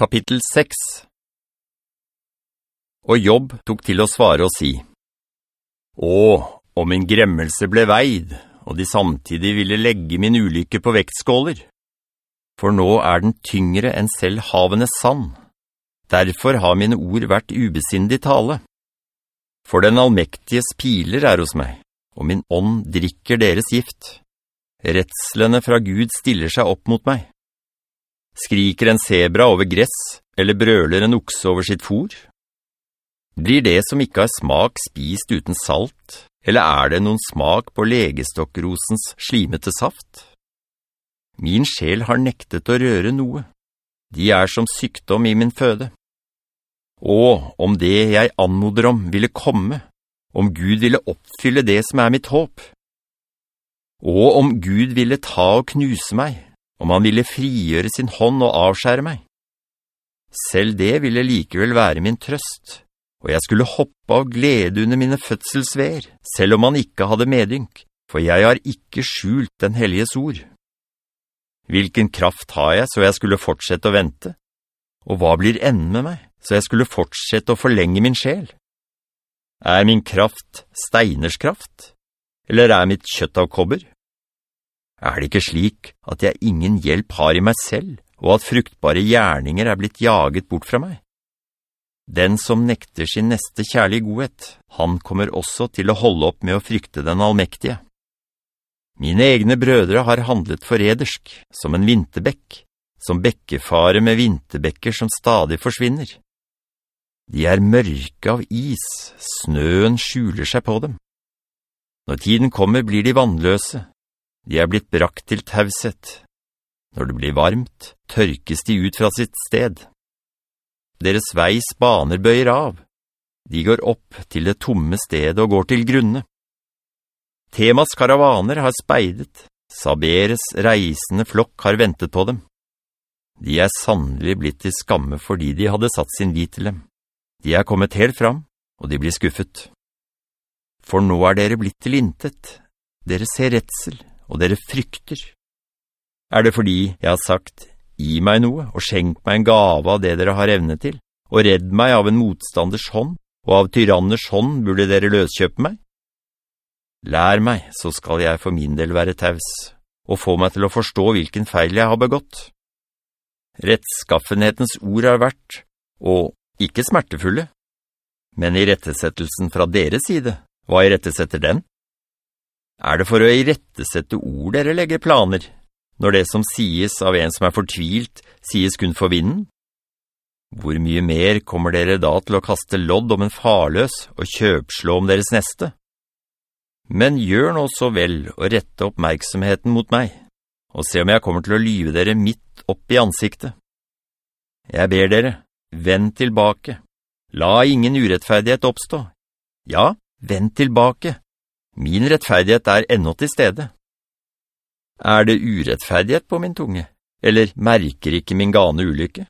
Kapittel 6 Og Jobb tok til å svare og si, «Å, om min gremmelse ble veid, og de samtidig ville legge min ulykke på vektskåler. For nå er den tyngre enn selv havenes sand. Derfor har mine ord vært ubesindig tale. For den allmektiges piler er hos meg, og min ånd drikker deres gift. Retslene fra Gud stiller seg opp mot meg. Skriker en zebra over gress, eller brøler en okse over sitt fôr? Blir det som ikke har smak spist uten salt, eller er det noen smak på legestokkrosens slimete saft? Min sjel har nektet å røre noe. De er som sykdom i min føde. Og om det jeg anmoder om ville komme, om Gud ville oppfylle det som er mitt håp. Og om Gud ville ta og knuse meg, om han ville frigjøre sin hånd og avskjære meg. Selv det ville likevel være min trøst, og jeg skulle hoppe av glede under mine fødselsver, selv om han ikke hadde medynk, for jeg har ikke skjult den helliges ord. Hvilken kraft har jeg så jeg skulle fortsette å vente? Og hva blir enden med meg, så jeg skulle fortsette å forlenge min sjel? Er min kraft steiners kraft? Eller er mitt kjøtt av kobber? Er det ikke slik at jeg ingen hjelp har i meg selv, og at fruktbare gjerninger er blitt jaget bort fra meg? Den som nekter sin neste kjærlige godhet, han kommer også til å holde opp med å frykte den allmektige. Mine egne brødre har handlet foredersk, som en vinterbekk, som bekkefare med vinterbekker som stadig forsvinner. De er mørke av is, snøen skjuler seg på dem. Når tiden kommer blir de vannløse, de er blitt brakt til tauset. Når det blir varmt, tørkes de ut fra sitt sted. Deres veis baner bøyer av. De går opp til det tomme stedet og går til grunne. Temas karavaner har speidet. Saberes reisende flokk har ventet på dem. De er sannelig blitt til skamme fordi de hadde satt sin lit til dem. De er kommet helt fram, og de blir skuffet. For nå er dere blitt til intet. Dere ser retsel, og dere frykter. Er det fordi jeg har sagt, gi meg noe og skjenk meg en gave av det dere har evne til, og redd meg av en motstanders hånd, og av tyranners hånd burde dere løskjøpe meg? Lær meg, så skal jeg for min del være taus, og få meg til å forstå hvilken feil jeg har begått. Rettskaffenhetens ord har vært, og ikke smertefulle, men i rettesettelsen fra deres side, hva i rettesetter den? Er det for å irettesette ord dere legger planer, når det som sies av en som er fortvilt, sies kun for vinden? Hvor mye mer kommer dere da til å kaste lodd om en farløs og kjøpslå om deres neste? Men gjør nå så vel å rette oppmerksomheten mot meg, og se om jeg kommer til å lyve dere midt opp i ansiktet. Jeg ber dere, vend tilbake. La ingen urettferdighet oppstå. Ja, vend tilbake Min rettferdighet er ennå til stede. Er det urettferdighet på min tunge, eller merker ikke min gane ulykke?